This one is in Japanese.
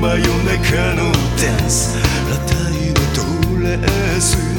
真夜中のダンス。裸体のドレス。